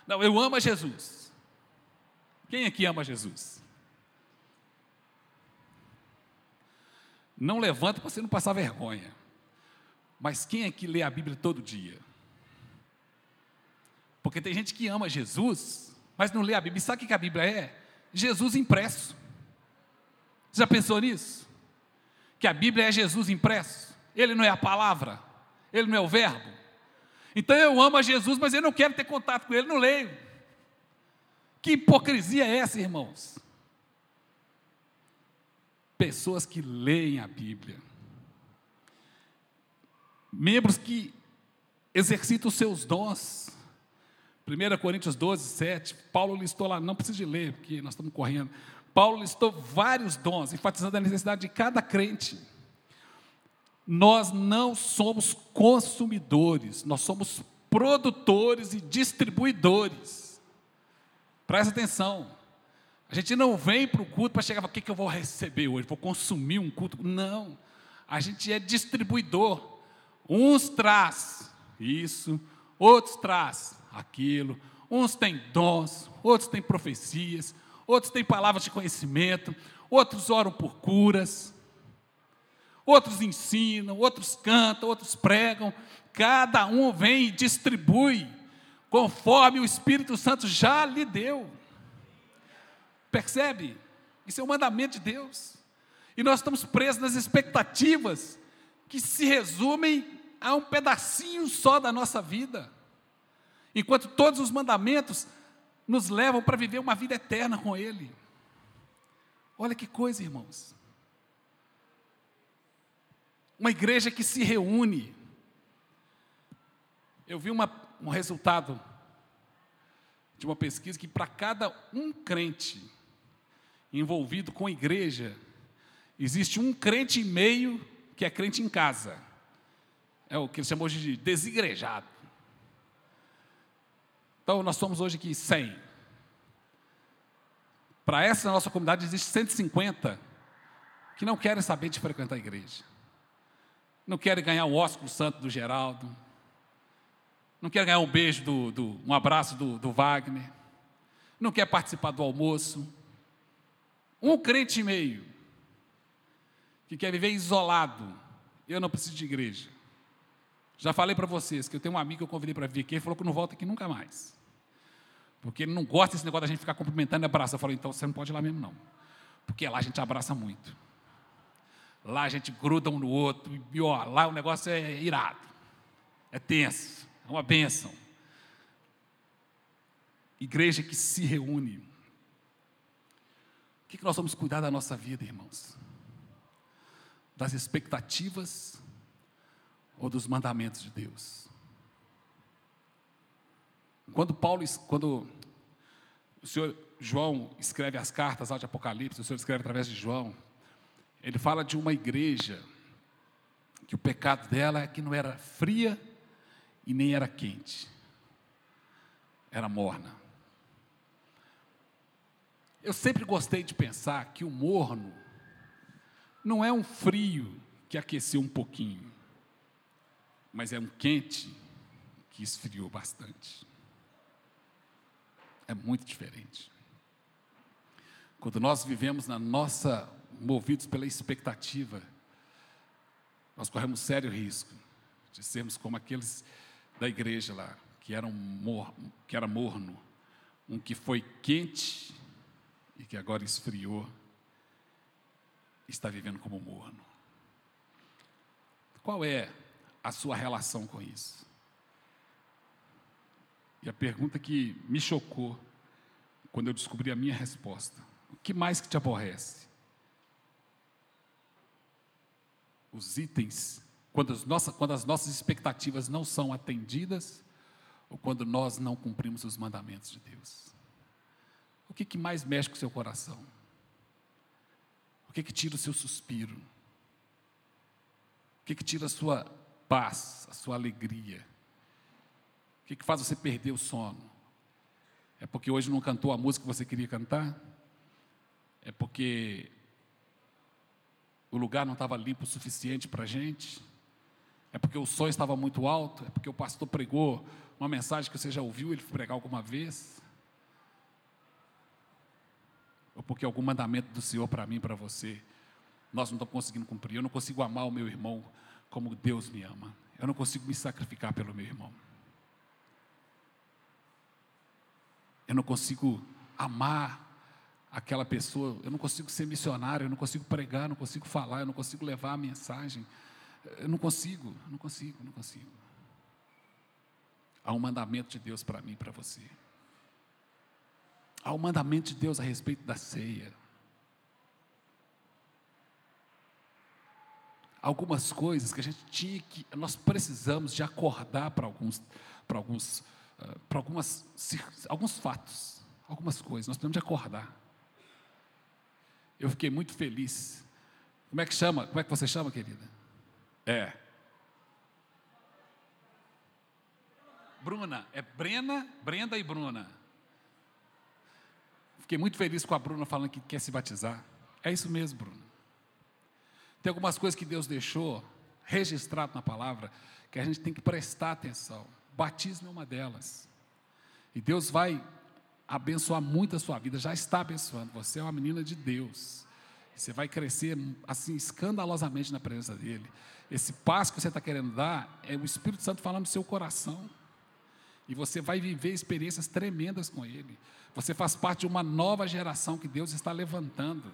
Não, eu amo a Jesus. Quem aqui ama Jesus? Não levanta para você não passar vergonha. Mas quem aqui lê a Bíblia todo dia? Porque tem gente que ama Jesus, mas não lê a Bíblia. E sabe o que a Bíblia é? Jesus impresso. Você já pensou nisso? Que a Bíblia é Jesus impresso. Ele não é a palavra, ele não é o verbo. Então eu amo a Jesus, mas eu não quero ter contato com ele, não leio. Que hipocrisia é essa, irmãos? Pessoas que leem a Bíblia, membros que exercitam os seus dons. 1 Coríntios 12, 7, Paulo listou lá, não precisa de ler, porque nós estamos correndo. Paulo listou vários dons, enfatizando a necessidade de cada crente. Nós não somos consumidores, nós somos produtores e distribuidores. Presta atenção. A gente não vem para o culto para chegar e falar, o que, que eu vou receber hoje? Vou consumir um culto? Não. A gente é distribuidor. Uns traz isso, outros traz aquilo. Uns têm dons, outros têm profecias, outros têm palavras de conhecimento, outros oram por curas. Outros ensinam, outros cantam, outros pregam. Cada um vem e distribui conforme o Espírito Santo já lhe deu. Percebe? Isso é um mandamento de Deus. E nós estamos presos nas expectativas que se resumem a um pedacinho só da nossa vida. Enquanto todos os mandamentos nos levam para viver uma vida eterna com Ele. Olha que coisa, irmãos uma igreja que se reúne. Eu vi uma, um resultado de uma pesquisa que para cada um crente envolvido com igreja, existe um crente e meio que é crente em casa. É o que eles chamam hoje de desigrejado. Então, nós somos hoje aqui 100. Para essa nossa comunidade, existe 150 que não querem saber de frequentar a igreja não querem ganhar o ósculo santo do Geraldo, não quer ganhar um beijo, do, do um abraço do, do, Wagner, não quer participar do almoço. Um crente e meio, que quer viver isolado, eu não preciso de igreja. Já falei para vocês que eu tenho um amigo que eu convidei para vir aqui, ele falou que não volta aqui nunca mais. Porque ele não gosta desse negócio da gente ficar cumprimentando e abraçando. Eu falei, então você não pode ir lá mesmo, não. Porque lá a gente abraça muito. Lá a gente gruda um no outro, e ó, lá o negócio é irado, é tenso, uma bênção. Igreja que se reúne. O que, que nós vamos cuidar da nossa vida, irmãos? Das expectativas ou dos mandamentos de Deus? Quando Paulo, quando o Senhor João escreve as cartas lá de Apocalipse, o Senhor escreve através de João, ele fala de uma igreja que o pecado dela é que não era fria e nem era quente, era morna. Eu sempre gostei de pensar que o morno não é um frio que aqueceu um pouquinho, mas é um quente que esfriou bastante. É muito diferente. Quando nós vivemos na nossa movidos pela expectativa, nós corremos sério risco de sermos como aqueles da igreja lá, que, eram mor que era morno, um que foi quente e que agora esfriou, está vivendo como morno. Qual é a sua relação com isso? E a pergunta que me chocou quando eu descobri a minha resposta: o que mais que te aborrece? os itens, quando as, nossas, quando as nossas expectativas não são atendidas, ou quando nós não cumprimos os mandamentos de Deus. O que, que mais mexe com o seu coração? O que, que tira o seu suspiro? O que, que tira a sua paz, a sua alegria? O que, que faz você perder o sono? É porque hoje não cantou a música que você queria cantar? É porque o lugar não estava limpo o suficiente para a gente? É porque o som estava muito alto? É porque o pastor pregou uma mensagem que você já ouviu ele pregar alguma vez? Ou porque algum mandamento do Senhor para mim, para você, nós não estamos conseguindo cumprir? Eu não consigo amar o meu irmão como Deus me ama. Eu não consigo me sacrificar pelo meu irmão. Eu não consigo amar aquela pessoa, eu não consigo ser missionário, eu não consigo pregar, eu não consigo falar, eu não consigo levar a mensagem. Eu não consigo, não consigo, não consigo. Há um mandamento de Deus para mim para você. Há um mandamento de Deus a respeito da ceia. Algumas coisas que a gente tinha que, nós precisamos de acordar para alguns, para alguns, uh, para algumas, alguns fatos, algumas coisas. Nós precisamos de acordar. Eu fiquei muito feliz. Como é que chama? Como é que você chama, querida? É. Bruna, é Brena, Brenda e Bruna. Fiquei muito feliz com a Bruna falando que quer se batizar. É isso mesmo, Bruna. Tem algumas coisas que Deus deixou registrado na palavra que a gente tem que prestar atenção. Batismo é uma delas. E Deus vai abençoar muito a sua vida, já está abençoando. Você é uma menina de Deus. Você vai crescer assim escandalosamente na presença dele. Esse passo que você está querendo dar é o Espírito Santo falando no seu coração. E você vai viver experiências tremendas com Ele. Você faz parte de uma nova geração que Deus está levantando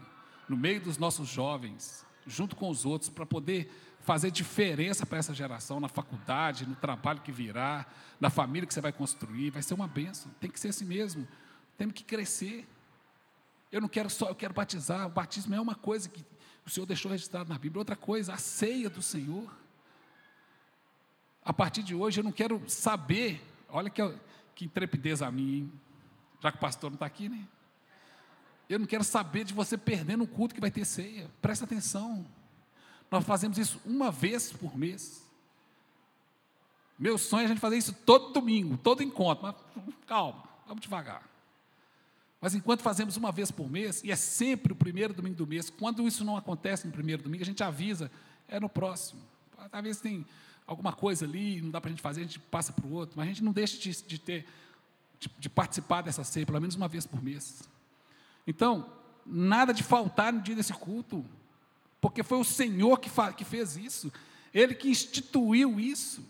no meio dos nossos jovens, junto com os outros, para poder fazer diferença para essa geração na faculdade, no trabalho que virá, na família que você vai construir. Vai ser uma bênção. Tem que ser assim mesmo. Temos que crescer. Eu não quero só, eu quero batizar. O batismo é uma coisa que o Senhor deixou registrado na Bíblia. Outra coisa, a ceia do Senhor. A partir de hoje eu não quero saber Olha que, que intrepidez a mim, hein? já que o pastor não está aqui, né? Eu não quero saber de você perdendo o culto que vai ter ceia. Presta atenção. Nós fazemos isso uma vez por mês. Meu sonho é a gente fazer isso todo domingo, todo encontro. Mas calma, vamos devagar. Mas enquanto fazemos uma vez por mês, e é sempre o primeiro domingo do mês, quando isso não acontece no primeiro domingo, a gente avisa, é no próximo. Talvez tem alguma coisa ali, não dá para a gente fazer, a gente passa para o outro, mas a gente não deixa de, de ter, de, de, participar dessa ceia, pelo menos uma vez por mês. Então, nada de faltar no dia desse culto, porque foi o Senhor que, que fez isso, Ele que instituiu isso,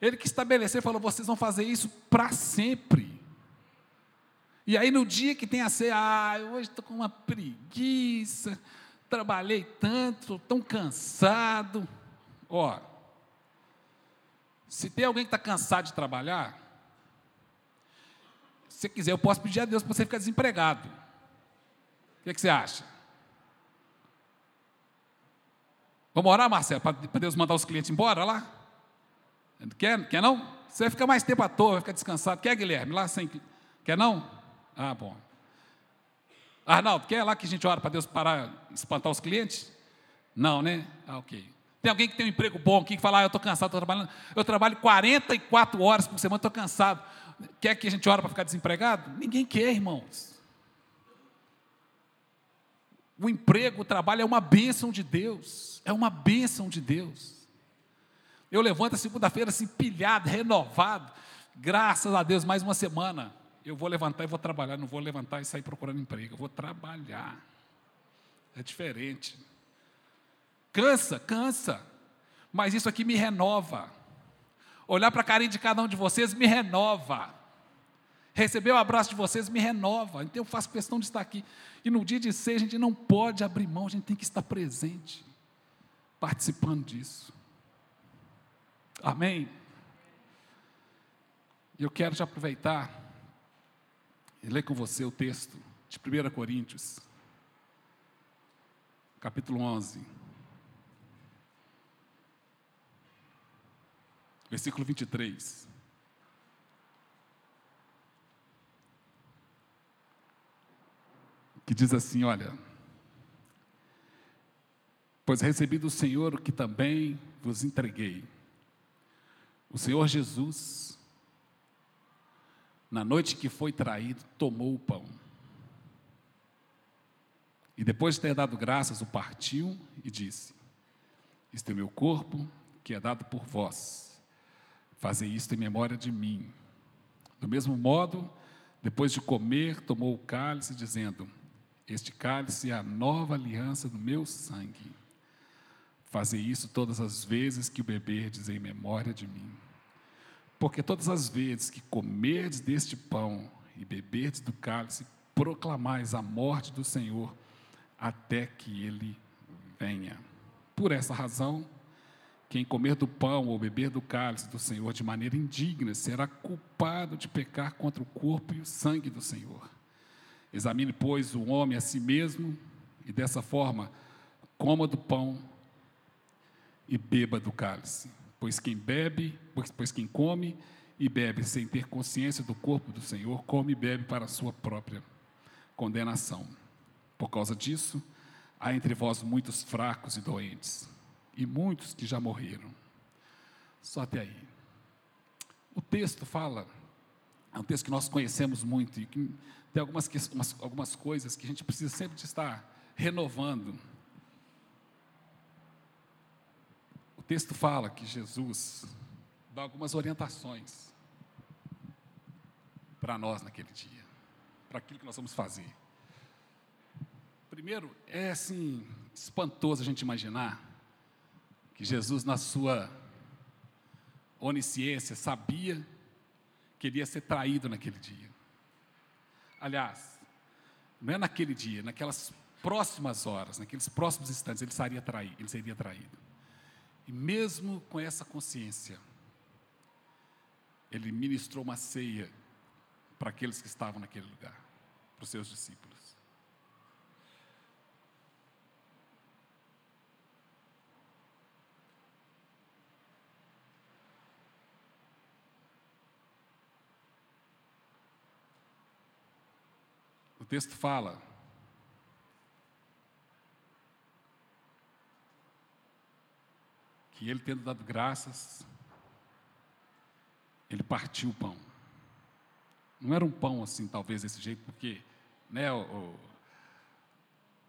Ele que estabeleceu, falou: vocês vão fazer isso para sempre. E aí, no dia que tem a ceia, ah, hoje estou com uma preguiça, trabalhei tanto, estou tão cansado. Ó, se tem alguém que está cansado de trabalhar, se você quiser, eu posso pedir a Deus para você ficar desempregado. O que, que você acha? Vamos orar, Marcelo, para Deus mandar os clientes embora lá? Quer, quer não? Você vai ficar mais tempo à toa, vai ficar descansado. Quer, Guilherme? Lá sem. Quer não? Ah, bom. Arnaldo, quer lá que a gente ora para Deus parar, espantar os clientes? Não, né? Ah, ok. Tem alguém que tem um emprego bom aqui que fala, ah, eu estou cansado, estou trabalhando. Eu trabalho 44 horas por semana, estou cansado. Quer que a gente ore para ficar desempregado? Ninguém quer, irmãos. O emprego, o trabalho é uma bênção de Deus. É uma bênção de Deus. Eu levanto a segunda-feira assim, pilhado, renovado. Graças a Deus, mais uma semana. Eu vou levantar e vou trabalhar. Não vou levantar e sair procurando emprego. Eu vou trabalhar. É diferente. Cansa, cansa. Mas isso aqui me renova. Olhar para a carinha de cada um de vocês me renova. Receber o abraço de vocês me renova. Então eu faço questão de estar aqui. E no dia de ser, a gente não pode abrir mão, a gente tem que estar presente, participando disso. Amém? E eu quero te aproveitar e ler com você o texto de 1 Coríntios, capítulo 11. versículo 23. Que diz assim: Olha, pois recebi do Senhor o que também vos entreguei. O Senhor Jesus, na noite que foi traído, tomou o pão. E depois de ter dado graças, o partiu e disse: Este é o meu corpo, que é dado por vós. Fazei isto em memória de mim. Do mesmo modo, depois de comer, tomou o cálice, dizendo: Este cálice é a nova aliança do meu sangue. Fazei isso todas as vezes que o beberdes em memória de mim. Porque todas as vezes que comerdes deste pão e beberdes do cálice, proclamais a morte do Senhor até que ele venha. Por essa razão, quem comer do pão ou beber do cálice do Senhor de maneira indigna será culpado de pecar contra o corpo e o sangue do Senhor. Examine, pois, o homem a si mesmo e dessa forma coma do pão e beba do cálice. Pois quem bebe, pois, pois quem come e bebe sem ter consciência do corpo do Senhor, come e bebe para a sua própria condenação. Por causa disso, há entre vós muitos fracos e doentes, e muitos que já morreram. Só até aí. O texto fala, é um texto que nós conhecemos muito, e que tem algumas, algumas coisas que a gente precisa sempre estar renovando. O texto fala que Jesus dá algumas orientações para nós naquele dia, para aquilo que nós vamos fazer. Primeiro, é assim, espantoso a gente imaginar que Jesus, na sua onisciência, sabia que ele ia ser traído naquele dia. Aliás, não é naquele dia, naquelas próximas horas, naqueles próximos instantes, ele seria traído. Ele seria traído. E mesmo com essa consciência, ele ministrou uma ceia para aqueles que estavam naquele lugar, para os seus discípulos. texto fala que ele, tendo dado graças, ele partiu o pão. Não era um pão assim, talvez desse jeito, porque, né, o,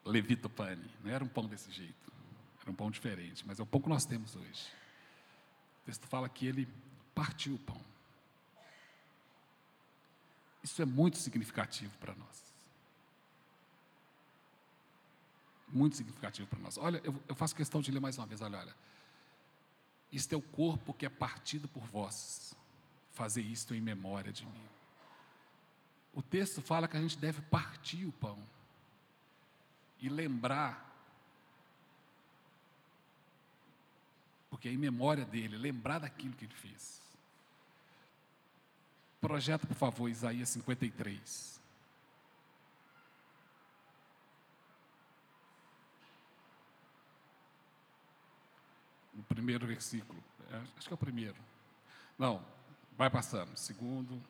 o Pane, não era um pão desse jeito. Era um pão diferente, mas é o pão que nós temos hoje. O texto fala que ele partiu o pão. Isso é muito significativo para nós. muito significativo para nós. Olha, eu, eu, faço questão de ler mais uma vez, olha, olha. Isto é o corpo que é partido por vós. Fazer isto em memória de mim. O texto fala que a gente deve partir o pão e lembrar, porque é em memória dele, lembrar daquilo que ele fez. Projeta, por favor, Isaías 53. Primeiro versículo. É, acho que é o primeiro. Não, vai passando. Segundo,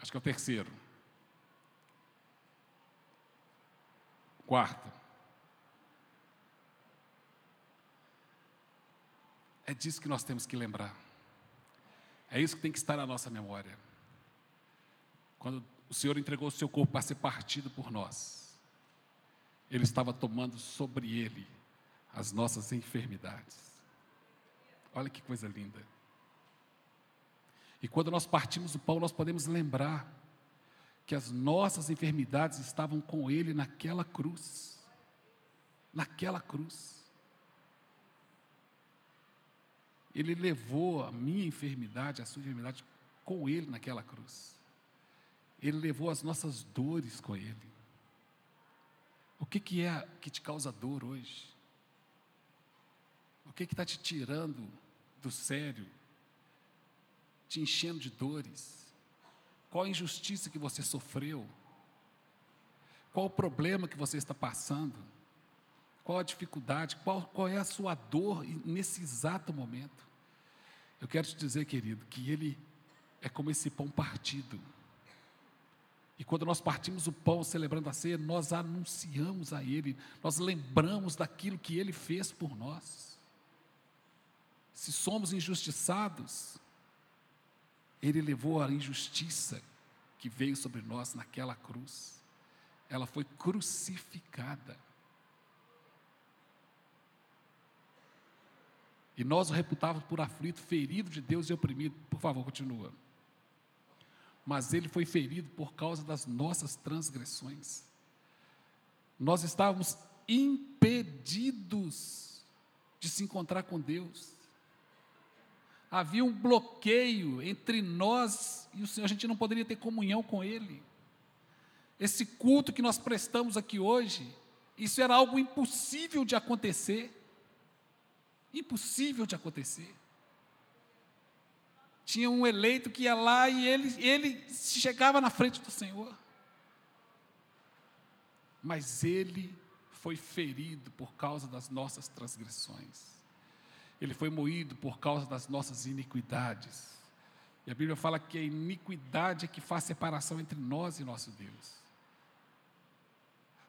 acho que é o terceiro. Quarto. É disso que nós temos que lembrar. É isso que tem que estar na nossa memória. Quando o Senhor entregou o seu corpo para ser partido por nós, Ele estava tomando sobre Ele as nossas enfermidades. Olha que coisa linda. E quando nós partimos o pão, nós podemos lembrar que as nossas enfermidades estavam com Ele naquela cruz. Naquela cruz. Ele levou a minha enfermidade, a sua enfermidade, com Ele naquela cruz. Ele levou as nossas dores com Ele. O que, que é que te causa dor hoje? O que está te tirando do sério, te enchendo de dores? Qual a injustiça que você sofreu? Qual o problema que você está passando? Qual a dificuldade? Qual, qual é a sua dor nesse exato momento? Eu quero te dizer, querido, que Ele é como esse pão partido. E quando nós partimos o pão celebrando a ceia, nós anunciamos a Ele, nós lembramos daquilo que Ele fez por nós se somos injustiçados, Ele levou a injustiça que veio sobre nós naquela cruz. ela foi crucificada. E nós o reputávamos por aflito, ferido de Deus e oprimido. Por favor, continua. Mas ele foi ferido por causa das nossas transgressões. Nós estávamos impedidos de se encontrar com Deus. Havia um bloqueio entre nós e o Senhor, a gente não poderia ter comunhão com Ele. Esse culto que nós prestamos aqui hoje, isso era algo impossível de acontecer. Impossível de acontecer. Tinha um eleito que ia lá e ele, ele chegava na frente do Senhor. Mas ele foi ferido por causa das nossas transgressões. Ele foi moído por causa das nossas iniquidades. E a Bíblia fala que a iniquidade é que faz separação entre nós e nosso Deus.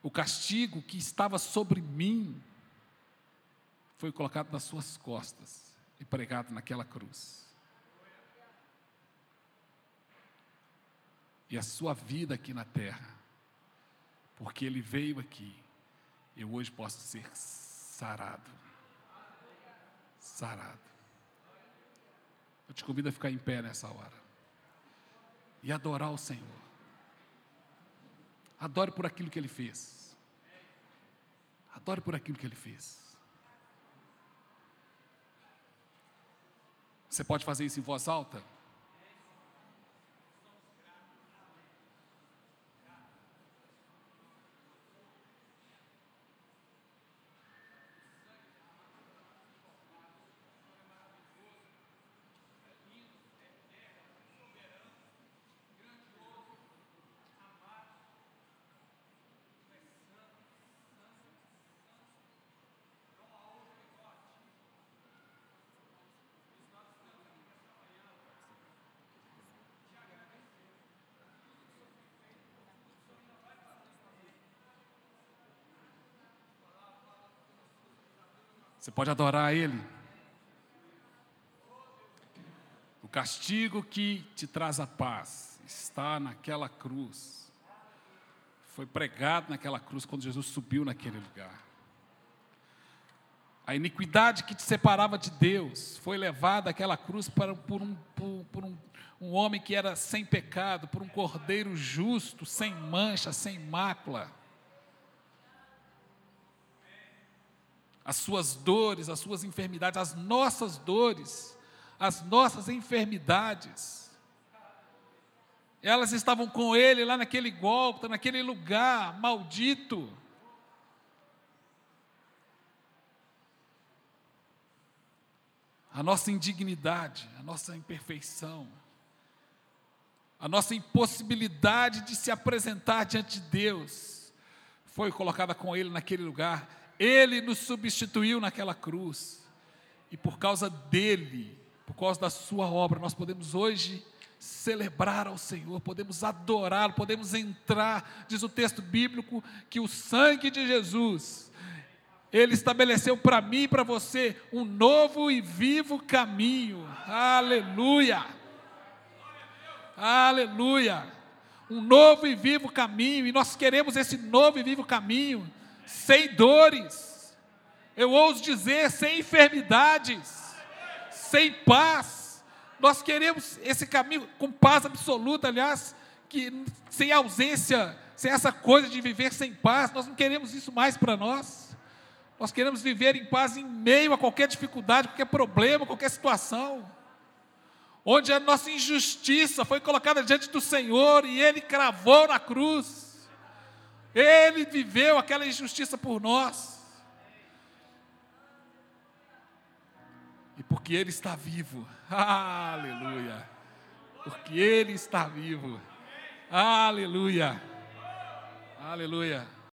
O castigo que estava sobre mim foi colocado nas suas costas e pregado naquela cruz. E a sua vida aqui na terra, porque ele veio aqui, eu hoje posso ser sarado. Sarado. Eu te convido a ficar em pé nessa hora e adorar o Senhor. Adore por aquilo que ele fez. Adore por aquilo que ele fez. Você pode fazer isso em voz alta? Você pode adorar Ele. O castigo que te traz a paz está naquela cruz. Foi pregado naquela cruz quando Jesus subiu naquele lugar. A iniquidade que te separava de Deus foi levada àquela cruz por, um, por, por um, um homem que era sem pecado, por um cordeiro justo, sem mancha, sem mácula. As suas dores, as suas enfermidades, as nossas dores, as nossas enfermidades. Elas estavam com ele lá naquele golpe, naquele lugar maldito. A nossa indignidade, a nossa imperfeição, a nossa impossibilidade de se apresentar diante de Deus, foi colocada com ele naquele lugar ele nos substituiu naquela cruz. E por causa dele, por causa da sua obra, nós podemos hoje celebrar ao Senhor, podemos adorá-lo, podemos entrar, diz o texto bíblico, que o sangue de Jesus, ele estabeleceu para mim e para você um novo e vivo caminho. Aleluia! Aleluia! Um novo e vivo caminho, e nós queremos esse novo e vivo caminho sem dores, eu ouso dizer, sem enfermidades, sem paz. Nós queremos esse caminho com paz absoluta, aliás, que sem ausência, sem essa coisa de viver sem paz, nós não queremos isso mais para nós. Nós queremos viver em paz em meio a qualquer dificuldade, qualquer problema, qualquer situação. Onde a nossa injustiça foi colocada diante do Senhor e Ele cravou na cruz. Ele viveu aquela injustiça por nós. E porque Ele está vivo, aleluia. Porque Ele está vivo, aleluia, aleluia.